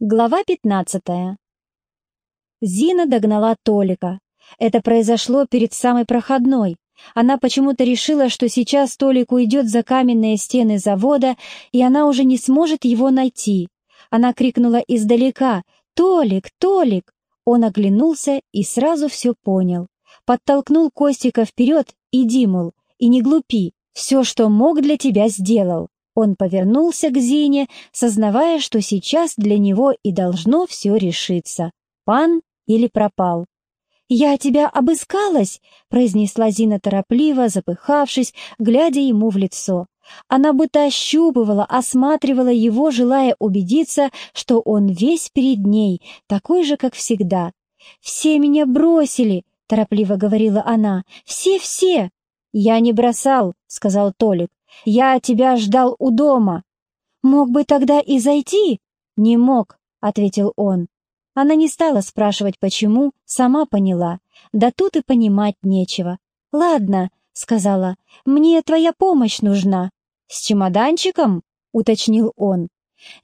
Глава 15. Зина догнала Толика. Это произошло перед самой проходной. Она почему-то решила, что сейчас Толик уйдет за каменные стены завода, и она уже не сможет его найти. Она крикнула издалека «Толик! Толик!». Он оглянулся и сразу все понял. Подтолкнул Костика вперед «Иди, мол, и не глупи, все, что мог для тебя, сделал». Он повернулся к Зине, сознавая, что сейчас для него и должно все решиться. Пан или пропал. «Я тебя обыскалась!» — произнесла Зина торопливо, запыхавшись, глядя ему в лицо. Она будто ощупывала, осматривала его, желая убедиться, что он весь перед ней, такой же, как всегда. «Все меня бросили!» — торопливо говорила она. «Все-все!» «Я не бросал», — сказал Толик. Я тебя ждал у дома. Мог бы тогда и зайти? Не мог, ответил он. Она не стала спрашивать, почему, сама поняла. Да тут и понимать нечего. Ладно, сказала, мне твоя помощь нужна. С чемоданчиком? уточнил он.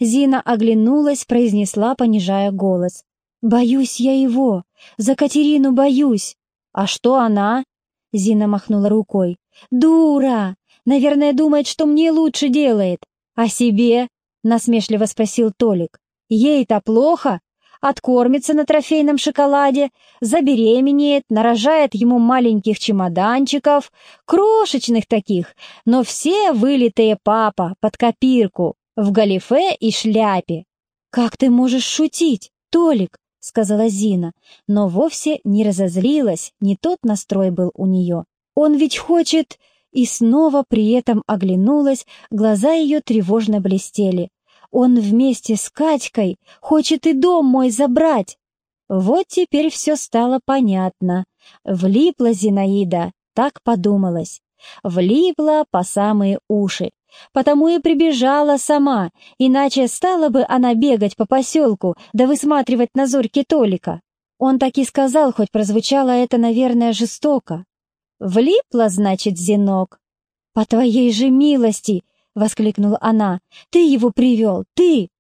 Зина оглянулась, произнесла, понижая голос. «Боюсь я его. За Катерину боюсь». «А что она?» Зина махнула рукой. «Дура! Наверное, думает, что мне лучше делает. А себе?» — насмешливо спросил Толик. «Ей-то плохо. Откормится на трофейном шоколаде, забеременеет, нарожает ему маленьких чемоданчиков, крошечных таких, но все вылитые папа под копирку, в галифе и шляпе». «Как ты можешь шутить, Толик?» — сказала Зина, но вовсе не разозлилась, не тот настрой был у нее. «Он ведь хочет...» и снова при этом оглянулась, глаза ее тревожно блестели. «Он вместе с Катькой хочет и дом мой забрать!» Вот теперь все стало понятно. Влипла Зинаида, так подумалось. Влипла по самые уши. Потому и прибежала сама, иначе стала бы она бегать по поселку да высматривать на зорьке Толика. Он так и сказал, хоть прозвучало это, наверное, жестоко. «Влипла, значит, Зинок?» «По твоей же милости!» — воскликнула она. «Ты его привел, ты!»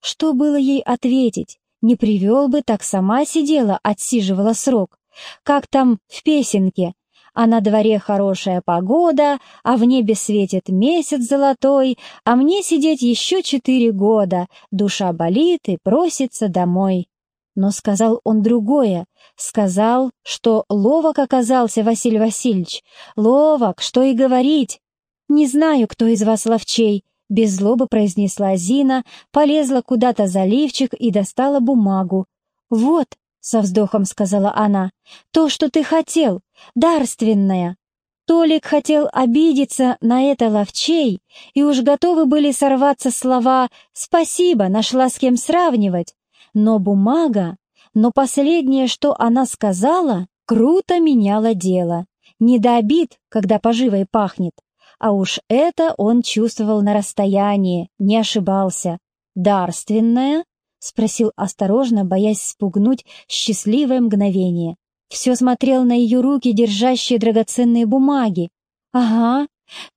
Что было ей ответить? Не привел бы, так сама сидела, отсиживала срок. Как там в песенке? А на дворе хорошая погода, а в небе светит месяц золотой, а мне сидеть еще четыре года, душа болит и просится домой. Но сказал он другое. Сказал, что ловок оказался Василий Васильевич. Ловок, что и говорить. «Не знаю, кто из вас ловчей», — без злобы произнесла Зина, полезла куда-то за лифчик и достала бумагу. «Вот», — со вздохом сказала она, — «то, что ты хотел, дарственное». Толик хотел обидеться на это ловчей, и уж готовы были сорваться слова «Спасибо, нашла с кем сравнивать». Но бумага, но последнее, что она сказала, круто меняло дело. Не до обид, когда поживой пахнет. А уж это он чувствовал на расстоянии, не ошибался. «Дарственная?» — спросил осторожно, боясь спугнуть счастливое мгновение. Все смотрел на ее руки, держащие драгоценные бумаги. «Ага,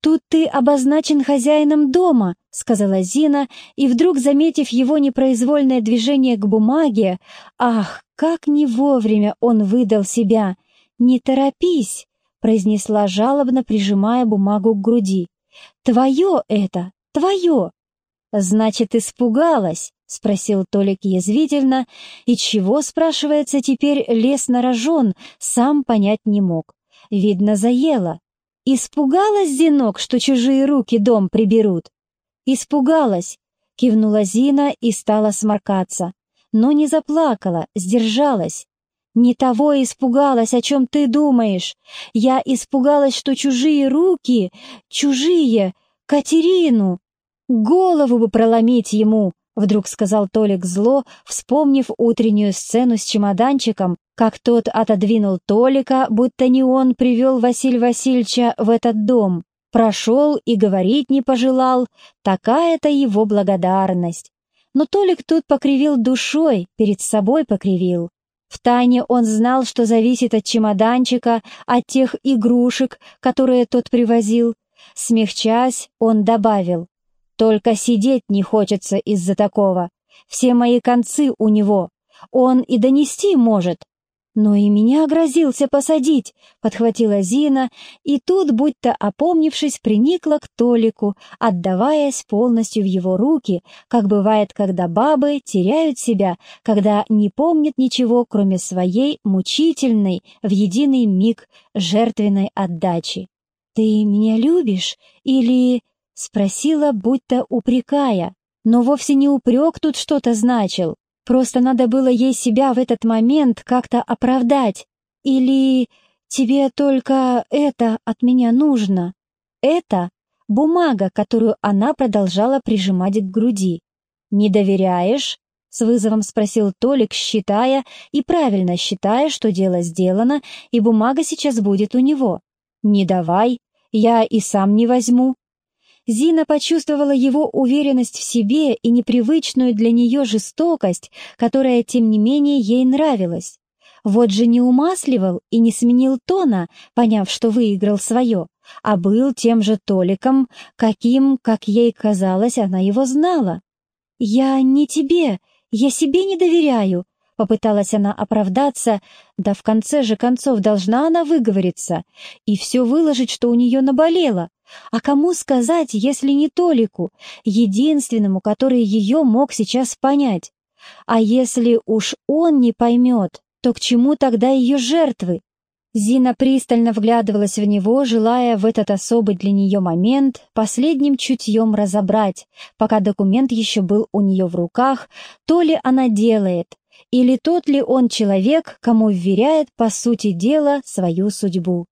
«Тут ты обозначен хозяином дома», — сказала Зина, и вдруг, заметив его непроизвольное движение к бумаге, «Ах, как не вовремя он выдал себя! Не торопись!» — произнесла жалобно, прижимая бумагу к груди. «Твое это! Твое!» «Значит, испугалась?» — спросил Толик язвительно, и чего, спрашивается, теперь лес нарожен, сам понять не мог. Видно, заело. «Испугалась, Зинок, что чужие руки дом приберут?» «Испугалась», — кивнула Зина и стала сморкаться, но не заплакала, сдержалась. «Не того испугалась, о чем ты думаешь. Я испугалась, что чужие руки, чужие, Катерину. Голову бы проломить ему, Вдруг сказал Толик зло, вспомнив утреннюю сцену с чемоданчиком, как тот отодвинул Толика, будто не он привел Василия Васильевича в этот дом. Прошел и говорить не пожелал, такая-то его благодарность. Но Толик тут покривил душой, перед собой покривил. Втайне он знал, что зависит от чемоданчика, от тех игрушек, которые тот привозил. Смягчась, он добавил, только сидеть не хочется из-за такого. Все мои концы у него. Он и донести может. «Но и меня грозился посадить», — подхватила Зина, и тут, будто опомнившись, приникла к Толику, отдаваясь полностью в его руки, как бывает, когда бабы теряют себя, когда не помнят ничего, кроме своей мучительной, в единый миг жертвенной отдачи. «Ты меня любишь или...» — спросила, будто упрекая. Но вовсе не упрек тут что-то значил. Просто надо было ей себя в этот момент как-то оправдать. Или тебе только это от меня нужно? Это бумага, которую она продолжала прижимать к груди. «Не доверяешь?» — с вызовом спросил Толик, считая, и правильно считая, что дело сделано, и бумага сейчас будет у него. «Не давай, я и сам не возьму». Зина почувствовала его уверенность в себе и непривычную для нее жестокость, которая, тем не менее, ей нравилась. Вот же не умасливал и не сменил тона, поняв, что выиграл свое, а был тем же Толиком, каким, как ей казалось, она его знала. «Я не тебе, я себе не доверяю», — попыталась она оправдаться, да в конце же концов должна она выговориться и все выложить, что у нее наболело, а кому сказать, если не Толику, единственному, который ее мог сейчас понять? А если уж он не поймет, то к чему тогда ее жертвы? Зина пристально вглядывалась в него, желая в этот особый для нее момент последним чутьем разобрать, пока документ еще был у нее в руках, то ли она делает, или тот ли он человек, кому вверяет, по сути дела, свою судьбу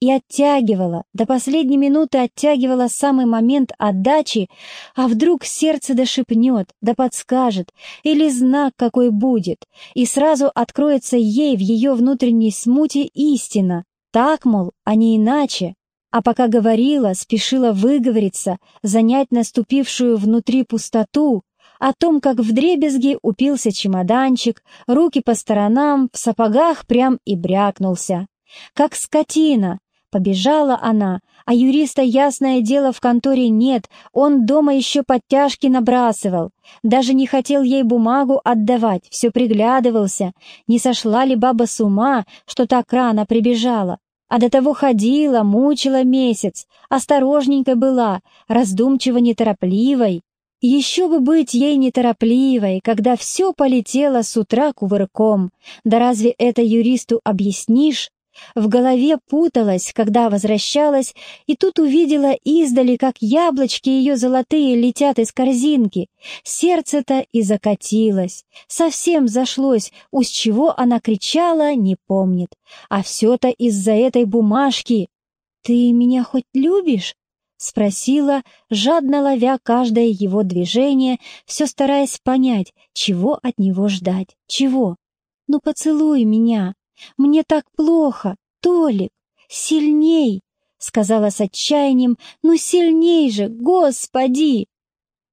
и оттягивала, до последней минуты оттягивала самый момент отдачи, а вдруг сердце дошепнет, да подскажет, или знак какой будет, и сразу откроется ей в ее внутренней смуте истина. Так, мол, а не иначе. А пока говорила, спешила выговориться, занять наступившую внутри пустоту, о том, как в дребезги упился чемоданчик, руки по сторонам, в сапогах прям и брякнулся. Как скотина! Побежала она, а юриста, ясное дело, в конторе нет, он дома еще подтяжки набрасывал. Даже не хотел ей бумагу отдавать, все приглядывался, не сошла ли баба с ума, что так рано прибежала. А до того ходила, мучила месяц, осторожненькой была, раздумчиво неторопливой. Еще бы быть ей неторопливой, когда все полетело с утра кувырком. Да разве это юристу объяснишь? В голове путалась, когда возвращалась, и тут увидела издали, как яблочки ее золотые летят из корзинки. Сердце-то и закатилось. Совсем зашлось, уж чего она кричала, не помнит. А все-то из-за этой бумажки. «Ты меня хоть любишь?» — спросила, жадно ловя каждое его движение, все стараясь понять, чего от него ждать, чего. «Ну поцелуй меня!» Мне так плохо, Толик, сильней!» — сказала с отчаянием. «Ну сильней же, Господи!»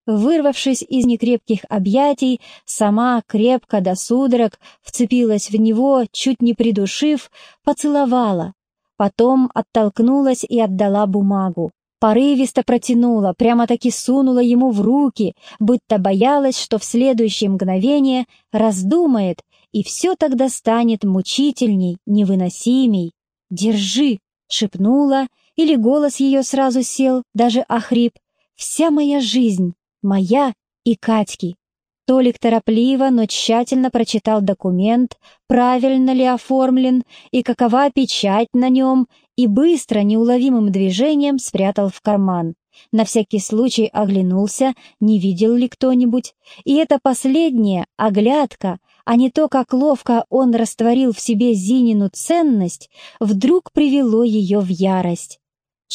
Вырвавшись из некрепких объятий, сама крепко до судорог вцепилась в него, чуть не придушив, поцеловала. Потом оттолкнулась и отдала бумагу. Порывисто протянула, прямо-таки сунула ему в руки, будто боялась, что в следующее мгновение раздумает и все тогда станет мучительней, невыносимей. «Держи!» — шепнула, или голос ее сразу сел, даже охрип. «Вся моя жизнь, моя и Катьки». Толик торопливо, но тщательно прочитал документ, правильно ли оформлен и какова печать на нем, и быстро, неуловимым движением спрятал в карман. На всякий случай оглянулся, не видел ли кто-нибудь, и эта последняя оглядка а не то, как ловко он растворил в себе Зинину ценность, вдруг привело ее в ярость.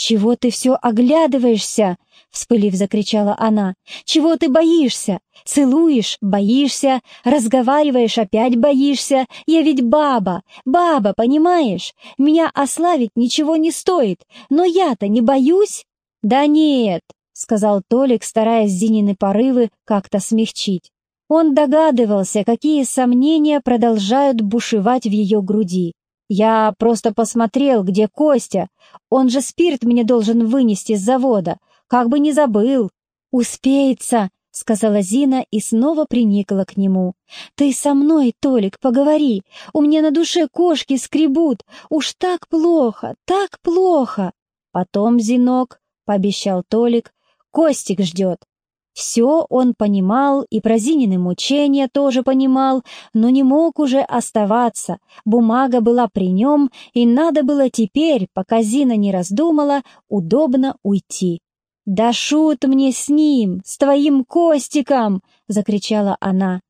«Чего ты все оглядываешься?» — вспылив, закричала она. «Чего ты боишься? Целуешь — боишься, разговариваешь — опять боишься. Я ведь баба, баба, понимаешь? Меня ославить ничего не стоит, но я-то не боюсь?» «Да нет», — сказал Толик, стараясь Зинины порывы как-то смягчить. Он догадывался, какие сомнения продолжают бушевать в ее груди. «Я просто посмотрел, где Костя. Он же спирт мне должен вынести с завода. Как бы не забыл». «Успеется», —— сказала Зина и снова приникла к нему. «Ты со мной, Толик, поговори. У меня на душе кошки скребут. Уж так плохо, так плохо!» «Потом, Зинок», — пообещал Толик, — «Костик ждет. Все он понимал, и про Зинины мучения тоже понимал, но не мог уже оставаться. Бумага была при нем, и надо было теперь, пока Зина не раздумала, удобно уйти. «Да шут мне с ним, с твоим Костиком!» — закричала она.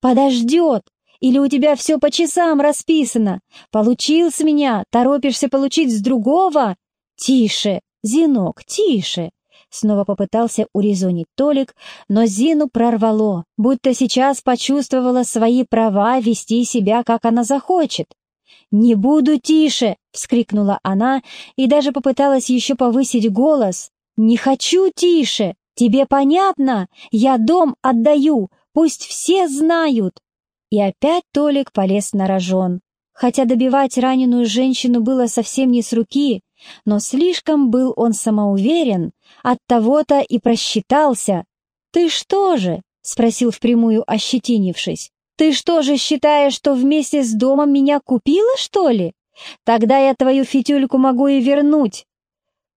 «Подождет! Или у тебя все по часам расписано? Получил с меня, торопишься получить с другого? Тише, Зинок, тише!» Снова попытался урезонить Толик, но Зину прорвало, будто сейчас почувствовала свои права вести себя, как она захочет. «Не буду тише!» — вскрикнула она и даже попыталась еще повысить голос. «Не хочу тише! Тебе понятно? Я дом отдаю, пусть все знают!» И опять Толик полез на рожон. Хотя добивать раненую женщину было совсем не с руки, но слишком был он самоуверен, от того-то и просчитался. «Ты что же?» — спросил впрямую, ощетинившись. «Ты что же считаешь, что вместе с домом меня купила, что ли? Тогда я твою фитюльку могу и вернуть».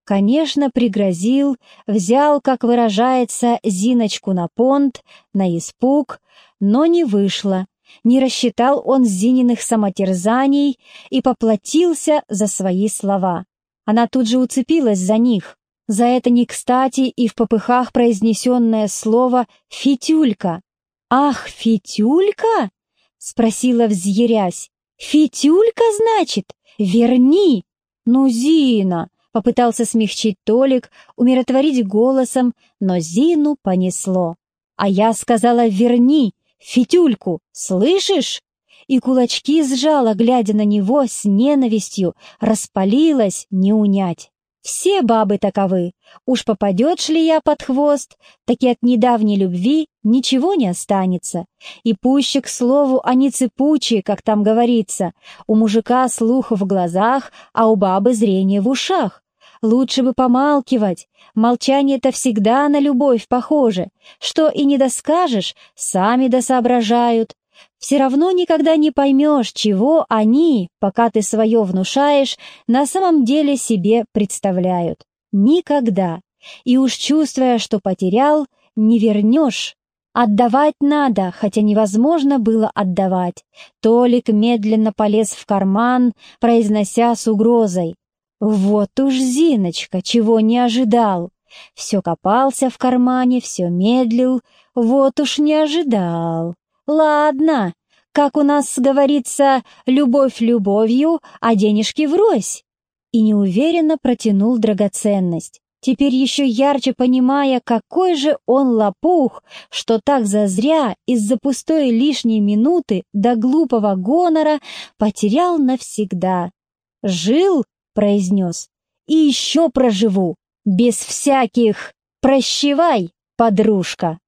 Конечно, пригрозил, взял, как выражается, Зиночку на понт, на испуг, но не вышло. Не рассчитал он Зининых самотерзаний и поплатился за свои слова. Она тут же уцепилась за них. За это не кстати и в попыхах произнесенное слово «фитюлька». «Ах, фитюлька?» — спросила взъярясь. «Фитюлька, значит? Верни!» «Ну, Зина!» — попытался смягчить Толик, умиротворить голосом, но Зину понесло. «А я сказала, верни, фитюльку, слышишь?» И кулачки сжала, глядя на него с ненавистью, распалилась не унять. Все бабы таковы. Уж попадешь ли я под хвост, так и от недавней любви ничего не останется. И пуще, к слову, они цепучие, как там говорится. У мужика слух в глазах, а у бабы зрение в ушах. Лучше бы помалкивать. Молчание-то всегда на любовь похоже. Что и не доскажешь, сами досоображают все равно никогда не поймешь, чего они, пока ты свое внушаешь, на самом деле себе представляют. Никогда. И уж чувствуя, что потерял, не вернешь. Отдавать надо, хотя невозможно было отдавать. Толик медленно полез в карман, произнося с угрозой. «Вот уж Зиночка, чего не ожидал!» Все копался в кармане, все медлил, вот уж не ожидал. Ладно, как у нас говорится, любовь любовью, а денежки врозь. И неуверенно протянул драгоценность, теперь еще ярче понимая, какой же он лопух, что так зазря из-за пустой лишней минуты до глупого гонора потерял навсегда. «Жил», — произнес, — «и еще проживу, без всяких «прощевай, подружка».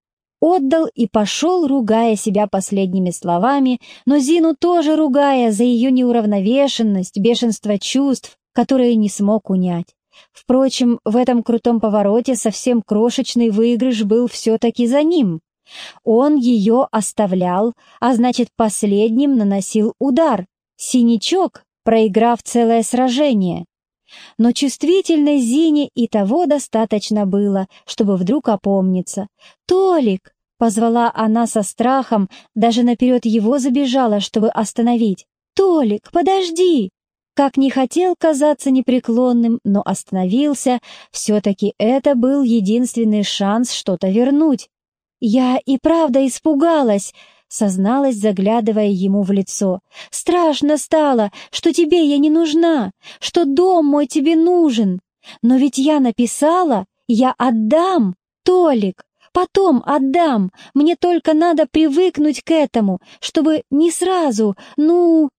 Отдал и пошел, ругая себя последними словами, но Зину тоже ругая за ее неуравновешенность, бешенство чувств, которые не смог унять. Впрочем, в этом крутом повороте совсем крошечный выигрыш был все-таки за ним. Он ее оставлял, а значит, последним наносил удар. Синячок, проиграв целое сражение. Но чувствительной Зине и того достаточно было, чтобы вдруг опомниться. «Толик!» — позвала она со страхом, даже наперед его забежала, чтобы остановить. «Толик, подожди!» Как не хотел казаться непреклонным, но остановился, все-таки это был единственный шанс что-то вернуть. «Я и правда испугалась», — созналась, заглядывая ему в лицо. «Страшно стало, что тебе я не нужна, что дом мой тебе нужен. Но ведь я написала, я отдам, Толик, потом отдам. Мне только надо привыкнуть к этому, чтобы не сразу, ну...»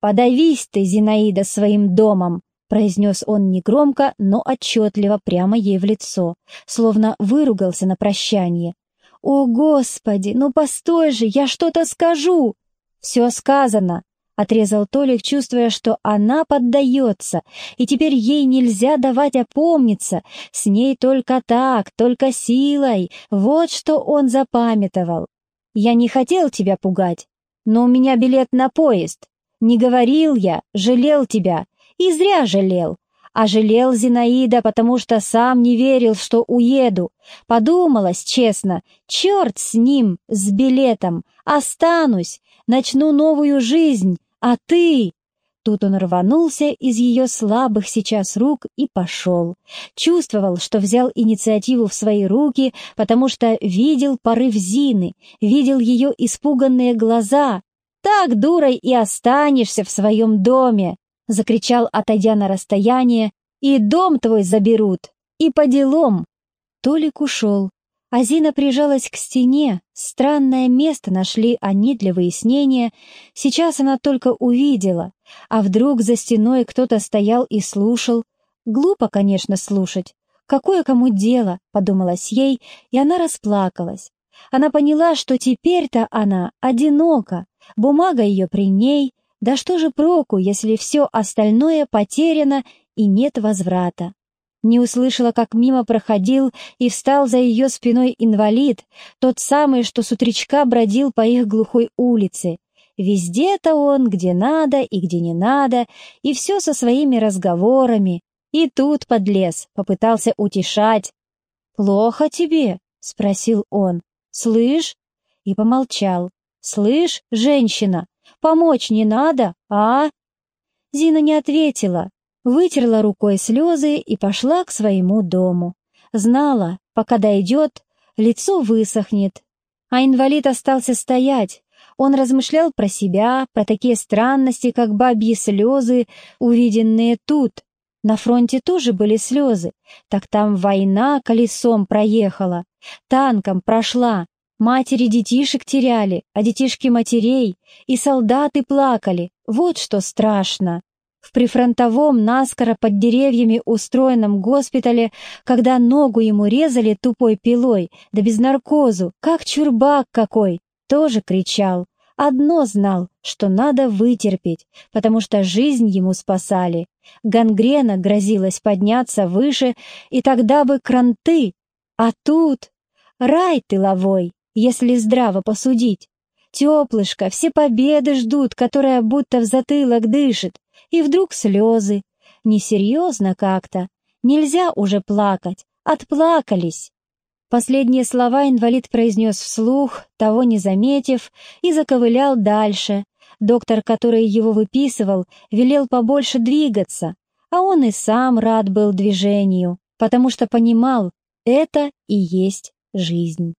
«Подавись ты, Зинаида, своим домом!» — произнес он негромко, но отчетливо прямо ей в лицо, словно выругался на прощание. «О, Господи, ну постой же, я что-то скажу!» «Все сказано. Отрезал Толик, чувствуя, что она поддается, и теперь ей нельзя давать опомниться, с ней только так, только силой, вот что он запамятовал. «Я не хотел тебя пугать, но у меня билет на поезд. Не говорил я, жалел тебя, и зря жалел. А жалел Зинаида, потому что сам не верил, что уеду. Подумалось, честно, черт с ним, с билетом, останусь, начну новую жизнь, а ты...» Тут он рванулся из ее слабых сейчас рук и пошел. Чувствовал, что взял инициативу в свои руки, потому что видел порыв Зины, видел ее испуганные глаза. «Так дурой и останешься в своем доме!» — закричал, отойдя на расстояние, «и дом твой заберут, и по делам!» Толик ушел, Азина прижалась к стене, странное место нашли они для выяснения. Сейчас она только увидела, а вдруг за стеной кто-то стоял и слушал. Глупо, конечно, слушать. Какое кому дело, подумалось ей, и она расплакалась. Она поняла, что теперь-то она одинока, бумага ее при ней, да что же проку, если все остальное потеряно и нет возврата не услышала, как мимо проходил и встал за ее спиной инвалид, тот самый, что с утречка бродил по их глухой улице. Везде-то он, где надо и где не надо, и все со своими разговорами. И тут подлез, попытался утешать. «Плохо тебе?» — спросил он. «Слышь?» И помолчал. «Слышь, женщина, помочь не надо, а?» Зина не ответила, вытерла рукой слезы и пошла к своему дому. Знала, пока дойдет, лицо высохнет. А инвалид остался стоять. Он размышлял про себя, про такие странности, как бабьи слезы, увиденные тут. На фронте тоже были слезы, так там война колесом проехала, танком прошла, матери детишек теряли, а детишки матерей, и солдаты плакали, вот что страшно в прифронтовом, наскоро под деревьями устроенном госпитале, когда ногу ему резали тупой пилой, да без наркозу, как чурбак какой, тоже кричал. Одно знал, что надо вытерпеть, потому что жизнь ему спасали. Гангрена грозилась подняться выше, и тогда бы кранты. А тут рай тыловой, если здраво посудить. Теплышко, все победы ждут, которая будто в затылок дышит и вдруг слезы. Несерьезно как-то. Нельзя уже плакать. Отплакались. Последние слова инвалид произнес вслух, того не заметив, и заковылял дальше. Доктор, который его выписывал, велел побольше двигаться, а он и сам рад был движению, потому что понимал, это и есть жизнь.